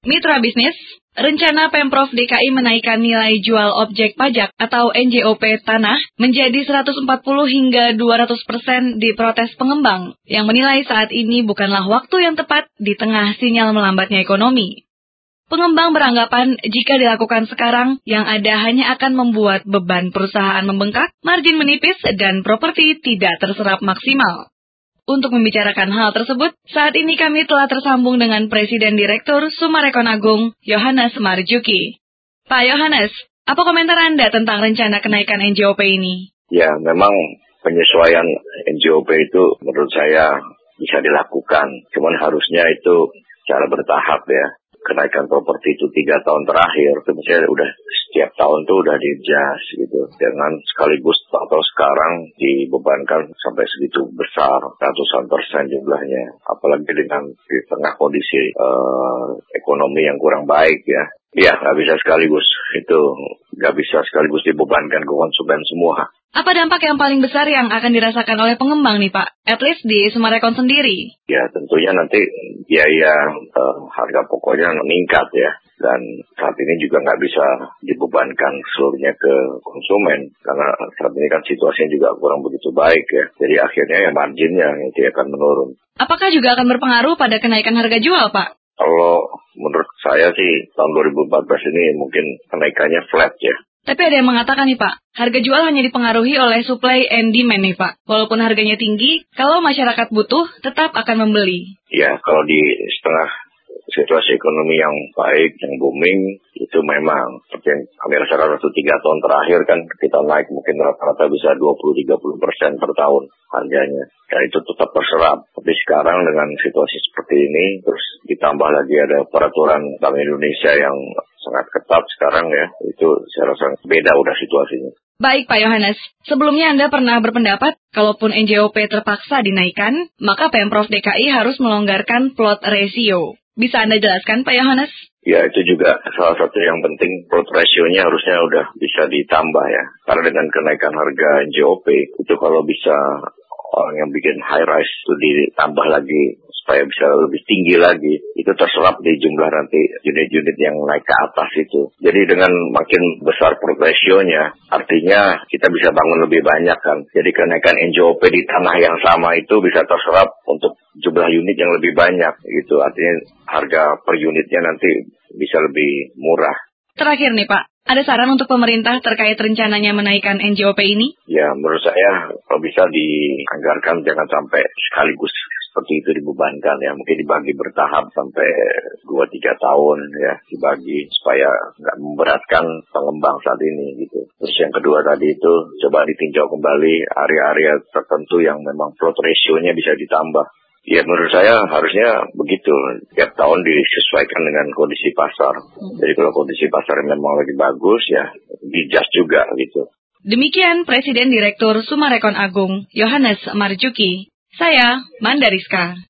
Mitra bisnis, rencana Pemprov DKI menaikkan nilai jual objek pajak atau NJOP tanah menjadi 140 hingga 200 persen diprotes pengembang yang menilai saat ini bukanlah waktu yang tepat di tengah sinyal melambatnya ekonomi. Pengembang beranggapan jika dilakukan sekarang, yang ada hanya akan membuat beban perusahaan membengkak, margin menipis, dan properti tidak terserap maksimal. Untuk membicarakan hal tersebut, saat ini kami telah tersambung dengan Presiden Direktur Sumarekon Agung, Yohanes Marjuki. Pak Yohanes, apa komentar Anda tentang rencana kenaikan NJOP ini? Ya, memang penyesuaian NJOP itu menurut saya bisa dilakukan. Cuman harusnya itu cara bertahap ya kenaikan properti itu tiga tahun terakhir. Itu misalnya udah setiap tahun tuh udah diadjust gitu. Dengan sekaligus atau sekarang dibebankan sampai segitu besar ratusan persen jumlahnya. Apalagi dengan di tengah kondisi uh, ekonomi yang kurang baik ya ya nggak bisa sekaligus itu nggak bisa sekaligus dibebankan ke konsumen semua apa dampak yang paling besar yang akan dirasakan oleh pengembang nih Pak? At least di Sumarekon sendiri. Ya tentunya nanti biaya uh, harga pokoknya meningkat ya. Dan saat ini juga nggak bisa dibebankan seluruhnya ke konsumen. Karena saat ini kan situasinya juga kurang begitu baik ya. Jadi akhirnya ya marginnya itu akan menurun. Apakah juga akan berpengaruh pada kenaikan harga jual Pak? Kalau menurut saya sih tahun 2014 ini mungkin kenaikannya flat ya. Tapi ada yang mengatakan nih Pak, harga jual hanya dipengaruhi oleh supply and demand nih Pak. Walaupun harganya tinggi, kalau masyarakat butuh, tetap akan membeli. Ya, kalau di setengah situasi ekonomi yang baik, yang booming, itu memang seperti yang kami rasakan waktu tiga tahun terakhir kan kita naik mungkin rata-rata bisa 20-30 persen per tahun harganya. Dan itu tetap terserap. Tapi sekarang dengan situasi seperti ini, terus ditambah lagi ada peraturan Bank Indonesia yang sangat ketat sekarang ya. Itu saya rasa beda udah situasinya. Baik Pak Yohanes, sebelumnya Anda pernah berpendapat kalaupun NJOP terpaksa dinaikkan, maka Pemprov DKI harus melonggarkan plot ratio. Bisa Anda jelaskan Pak Yohanes? Ya itu juga salah satu yang penting plot ratio-nya harusnya udah bisa ditambah ya. Karena dengan kenaikan harga NJOP itu kalau bisa orang yang bikin high rise itu ditambah lagi supaya bisa lebih tinggi lagi itu terserap di jumlah nanti unit-unit yang naik ke atas itu. Jadi dengan makin besar progresionya artinya kita bisa bangun lebih banyak kan. Jadi kenaikan NJOP di tanah yang sama itu bisa terserap untuk jumlah unit yang lebih banyak gitu. Artinya harga per unitnya nanti bisa lebih murah. Terakhir nih Pak, ada saran untuk pemerintah terkait rencananya menaikkan NJOP ini? Ya, menurut saya kalau bisa dianggarkan jangan sampai sekaligus seperti itu dibebankan ya mungkin dibagi bertahap sampai 2-3 tahun ya dibagi supaya nggak memberatkan pengembang saat ini gitu terus yang kedua tadi itu coba ditinjau kembali area-area tertentu yang memang plot ratio-nya bisa ditambah Ya menurut saya harusnya begitu. Tiap tahun disesuaikan dengan kondisi pasar. Hmm. Jadi kalau kondisi pasar memang lagi bagus ya dijas juga gitu. Demikian Presiden Direktur Sumarekon Agung, Yohanes Marjuki. Saya Mandariska.